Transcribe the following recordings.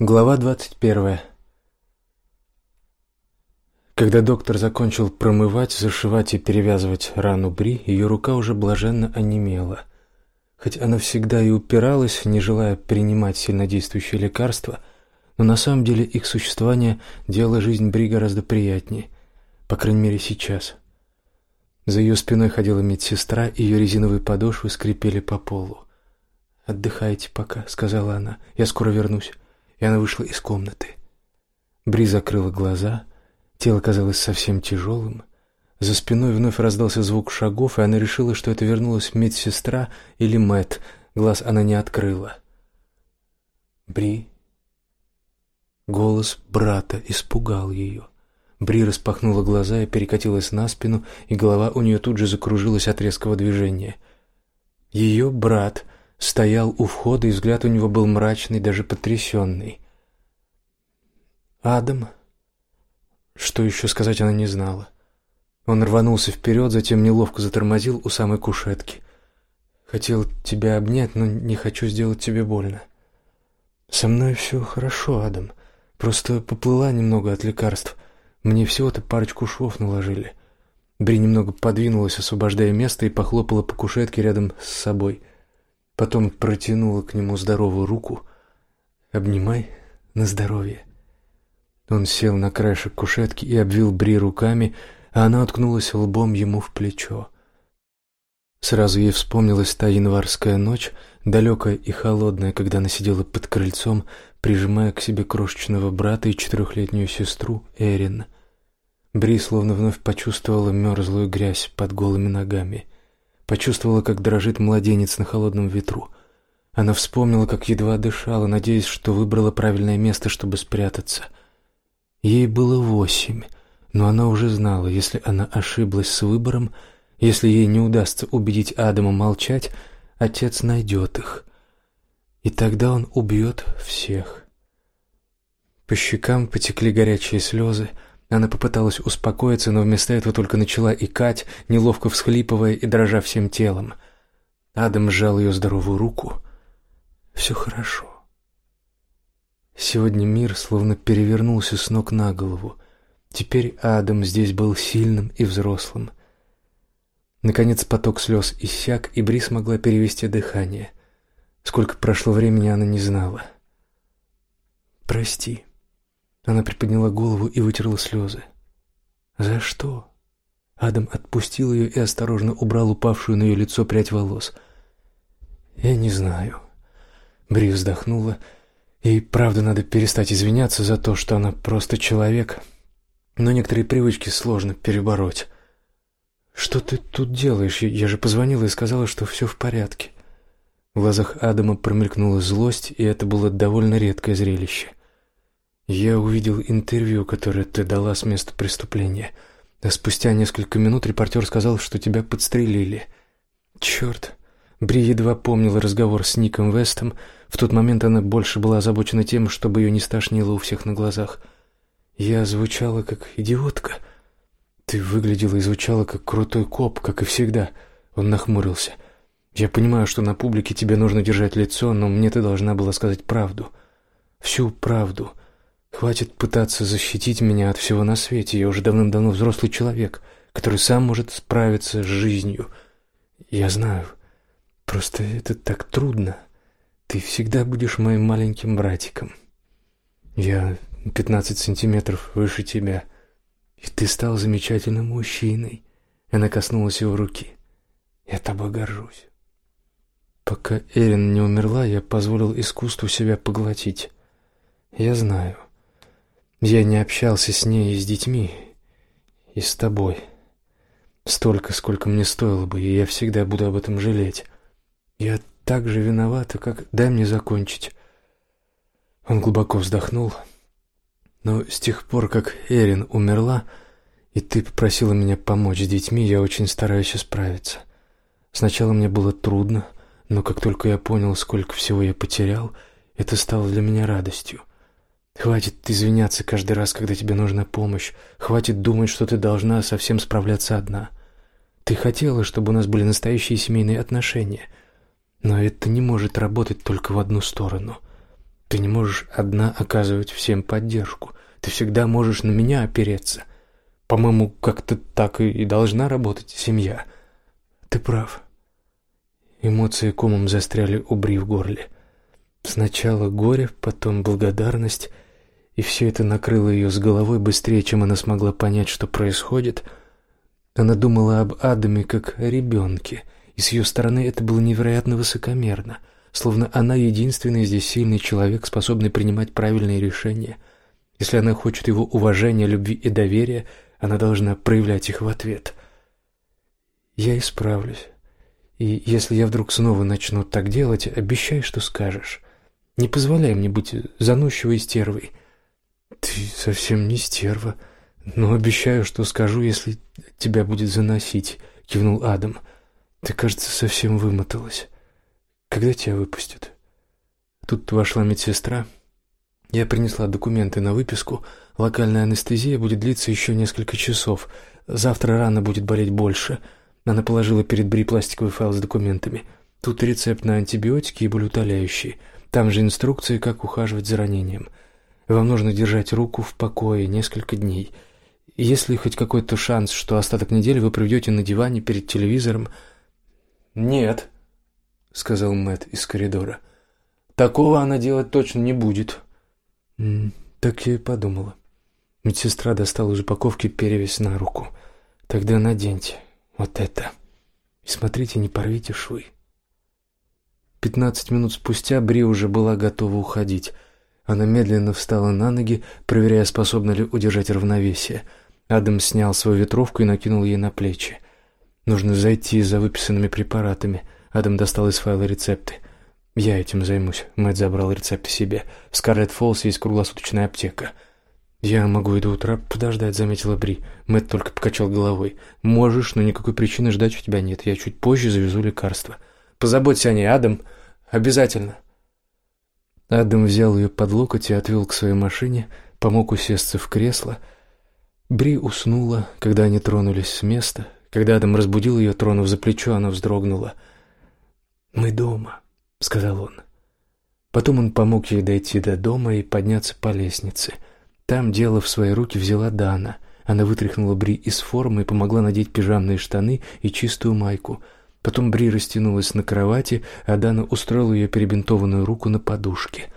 Глава двадцать первая. Когда доктор закончил промывать, зашивать и перевязывать рану Бри, ее рука уже блаженно онемела. Хоть она всегда и упиралась, не желая принимать сильнодействующие лекарства, но на самом деле их существование делало жизнь Бри гораздо приятнее, по крайней мере сейчас. За ее спиной ходила медсестра, и ее резиновые подошвы скрипели по полу. «Отдыхайте пока», — сказала она, — «я скоро вернусь» и она вышла из комнаты. Бри закрыла глаза, тело казалось совсем тяжелым. За спиной вновь раздался звук шагов, и она решила, что это вернулась медсестра или Мэт. Глаз она не открыла. Бри. Голос брата испугал ее. Бри распахнула глаза и перекатилась на спину, и голова у нее тут же закружилась от резкого движения. Ее брат стоял у входа, и взгляд у него был мрачный, даже потрясенный. «Адам?» Что еще сказать она не знала. Он рванулся вперед, затем неловко затормозил у самой кушетки. «Хотел тебя обнять, но не хочу сделать тебе больно». «Со мной все хорошо, Адам. Просто поплыла немного от лекарств. Мне всего-то парочку швов наложили». Бри немного подвинулась, освобождая место, и похлопала по кушетке рядом с собой. Потом протянула к нему здоровую руку. «Обнимай на здоровье». Он сел на краешек кушетки и обвил Бри руками, а она уткнулась лбом ему в плечо. Сразу ей вспомнилась та январская ночь, далекая и холодная, когда она сидела под крыльцом, прижимая к себе крошечного брата и четырехлетнюю сестру Эрин. Бри словно вновь почувствовала мерзлую грязь под голыми ногами — Почувствовала, как дрожит младенец на холодном ветру. Она вспомнила, как едва дышала, надеясь, что выбрала правильное место, чтобы спрятаться. Ей было восемь, но она уже знала, если она ошиблась с выбором, если ей не удастся убедить Адама молчать, отец найдет их. И тогда он убьет всех. По щекам потекли горячие слезы, она попыталась успокоиться, но вместо этого только начала икать, неловко всхлипывая и дрожа всем телом. Адам сжал ее здоровую руку. «Все хорошо». Сегодня мир словно перевернулся с ног на голову. Теперь Адам здесь был сильным и взрослым. Наконец поток слез иссяк, и Бри смогла перевести дыхание. Сколько прошло времени, она не знала. «Прости», она приподняла голову и вытерла слезы. «За что?» Адам отпустил ее и осторожно убрал упавшую на ее лицо прядь волос. «Я не знаю». Бри вздохнула. Ей правда надо перестать извиняться за то, что она просто человек. Но некоторые привычки сложно перебороть. «Что ты тут делаешь? Я же позвонила и сказала, что все в порядке». В глазах Адама промелькнула злость, и это было довольно редкое зрелище. Я увидел интервью, которое ты дала с места преступления. А спустя несколько минут репортер сказал, что тебя подстрелили. Черт. Бри едва помнила разговор с Ником Вестом. В тот момент она больше была озабочена тем, чтобы ее не стошнило у всех на глазах. Я звучала как идиотка. Ты выглядела и звучала как крутой коп, как и всегда. Он нахмурился. Я понимаю, что на публике тебе нужно держать лицо, но мне ты должна была сказать правду. Всю правду. Хватит пытаться защитить меня от всего на свете. Я уже давным-давно взрослый человек, который сам может справиться с жизнью. Я знаю. Просто это так трудно. Ты всегда будешь моим маленьким братиком. Я пятнадцать сантиметров выше тебя, и ты стал замечательным мужчиной. Она коснулась его руки. Я тобой горжусь. Пока Эрин не умерла, я позволил искусству себя поглотить. Я знаю. Я не общался с ней и с детьми, и с тобой. Столько, сколько мне стоило бы, и я всегда буду об этом жалеть. Я так же виновата, как... Дай мне закончить. Он глубоко вздохнул. Но с тех пор, как Эрин умерла, и ты попросила меня помочь с детьми, я очень стараюсь справиться. Сначала мне было трудно, но как только я понял, сколько всего я потерял, это стало для меня радостью. Хватит извиняться каждый раз, когда тебе нужна помощь. Хватит думать, что ты должна совсем справляться одна. Ты хотела, чтобы у нас были настоящие семейные отношения. Но это не может работать только в одну сторону. Ты не можешь одна оказывать всем поддержку. Ты всегда можешь на меня опереться. По-моему, как-то так и должна работать семья. Ты прав. Эмоции комом застряли у Бри в горле. Сначала горе, потом благодарность, и все это накрыло ее с головой быстрее, чем она смогла понять, что происходит. Она думала об Адаме как о ребенке, и с ее стороны это было невероятно высокомерно, словно она единственный здесь сильный человек, способный принимать правильные решения. Если она хочет его уважения, любви и доверия, она должна проявлять их в ответ. «Я исправлюсь. И если я вдруг снова начну так делать, обещай, что скажешь. Не позволяй мне быть заносчивой стервой». «Ты совсем не стерва, но обещаю, что скажу, если тебя будет заносить», — кивнул Адам. «Ты, кажется, совсем вымоталась. Когда тебя выпустят?» Тут вошла медсестра. Я принесла документы на выписку. Локальная анестезия будет длиться еще несколько часов. Завтра рана будет болеть больше. Она положила перед Бри пластиковый файл с документами. Тут рецепт на антибиотики и болеутоляющие. Там же инструкции, как ухаживать за ранением. Вам нужно держать руку в покое несколько дней. Если хоть какой-то шанс, что остаток недели вы проведете на диване перед телевизором... «Нет», — сказал Мэтт из коридора. «Такого она делать точно не будет». «Так я и подумала». Медсестра достала из упаковки перевязь на руку. «Тогда наденьте». Вот это. И смотрите, не порвите швы. Пятнадцать минут спустя Бри уже была готова уходить. Она медленно встала на ноги, проверяя, способна ли удержать равновесие. Адам снял свою ветровку и накинул ей на плечи. Нужно зайти за выписанными препаратами. Адам достал из файла рецепты. Я этим займусь. Мэтт забрал рецепты себе. В Скарлетт Фоллс есть круглосуточная аптека. «Я могу и до утра подождать», — заметила Бри. Мэтт только покачал головой. «Можешь, но никакой причины ждать у тебя нет. Я чуть позже завезу лекарства». «Позаботься о ней, Адам. Обязательно». Адам взял ее под локоть и отвел к своей машине, помог усесться в кресло. Бри уснула, когда они тронулись с места. Когда Адам разбудил ее, тронув за плечо, она вздрогнула. «Мы дома», — сказал он. Потом он помог ей дойти до дома и подняться по лестнице — там дело в свои руки взяла Дана. Она вытряхнула Бри из формы и помогла надеть пижамные штаны и чистую майку. Потом Бри растянулась на кровати, а Дана устроила ее перебинтованную руку на подушке.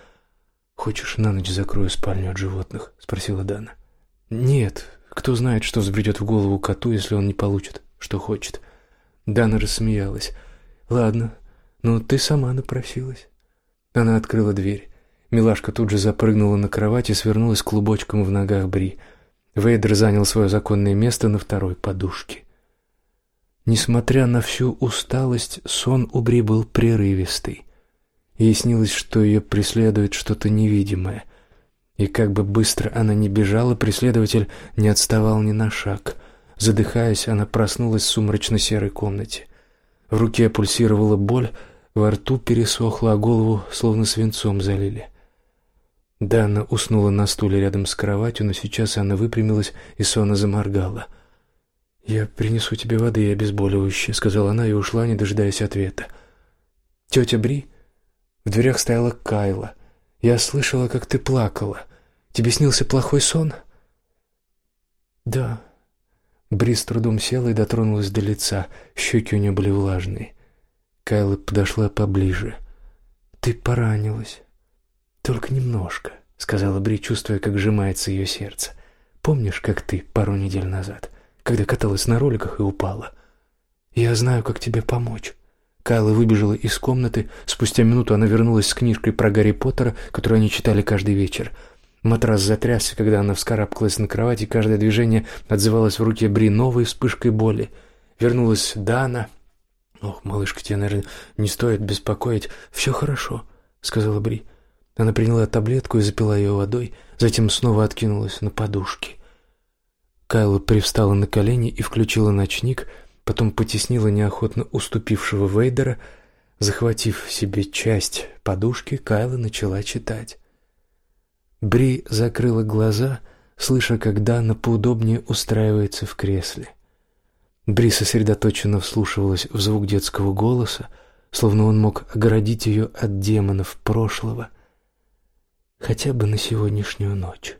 «Хочешь, на ночь закрою спальню от животных?» — спросила Дана. «Нет. Кто знает, что взбредет в голову коту, если он не получит, что хочет». Дана рассмеялась. «Ладно, но ты сама напросилась». Она открыла дверь. Милашка тут же запрыгнула на кровать и свернулась клубочком в ногах Бри. Вейдер занял свое законное место на второй подушке. Несмотря на всю усталость, сон у Бри был прерывистый. Ей снилось, что ее преследует что-то невидимое. И как бы быстро она ни бежала, преследователь не отставал ни на шаг. Задыхаясь, она проснулась в сумрачно-серой комнате. В руке пульсировала боль, во рту пересохло, а голову словно свинцом залили. Дана уснула на стуле рядом с кроватью, но сейчас она выпрямилась и сонно заморгала. «Я принесу тебе воды и обезболивающее», — сказала она и ушла, не дожидаясь ответа. «Тетя Бри?» В дверях стояла Кайла. «Я слышала, как ты плакала. Тебе снился плохой сон?» «Да». Бри с трудом села и дотронулась до лица. Щеки у нее были влажные. Кайла подошла поближе. «Ты поранилась». «Только немножко», — сказала Бри, чувствуя, как сжимается ее сердце. «Помнишь, как ты пару недель назад, когда каталась на роликах и упала? Я знаю, как тебе помочь». Кайла выбежала из комнаты. Спустя минуту она вернулась с книжкой про Гарри Поттера, которую они читали каждый вечер. Матрас затрясся, когда она вскарабкалась на кровать, и каждое движение отзывалось в руке Бри новой вспышкой боли. Вернулась Дана. «Ох, малышка, тебе, наверное, не стоит беспокоить. Все хорошо», — сказала Бри. Она приняла таблетку и запила ее водой, затем снова откинулась на подушки. Кайла привстала на колени и включила ночник, потом потеснила неохотно уступившего Вейдера. Захватив себе часть подушки, Кайла начала читать. Бри закрыла глаза, слыша, как Дана поудобнее устраивается в кресле. Бри сосредоточенно вслушивалась в звук детского голоса, словно он мог оградить ее от демонов прошлого — хотя бы на сегодняшнюю ночь.